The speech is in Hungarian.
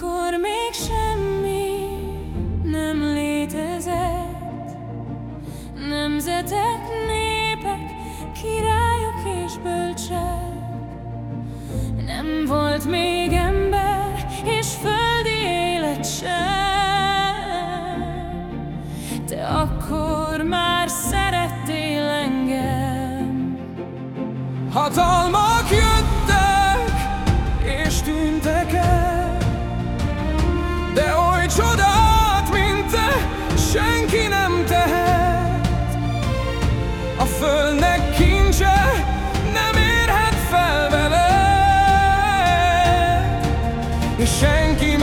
Mikor még semmi nem létezett Nemzetek, népek, királyok és bölcsek Nem volt még ember és földi élet sem. Te akkor már szerettél engem. Hatalmak jöttek és tűntek el mi senki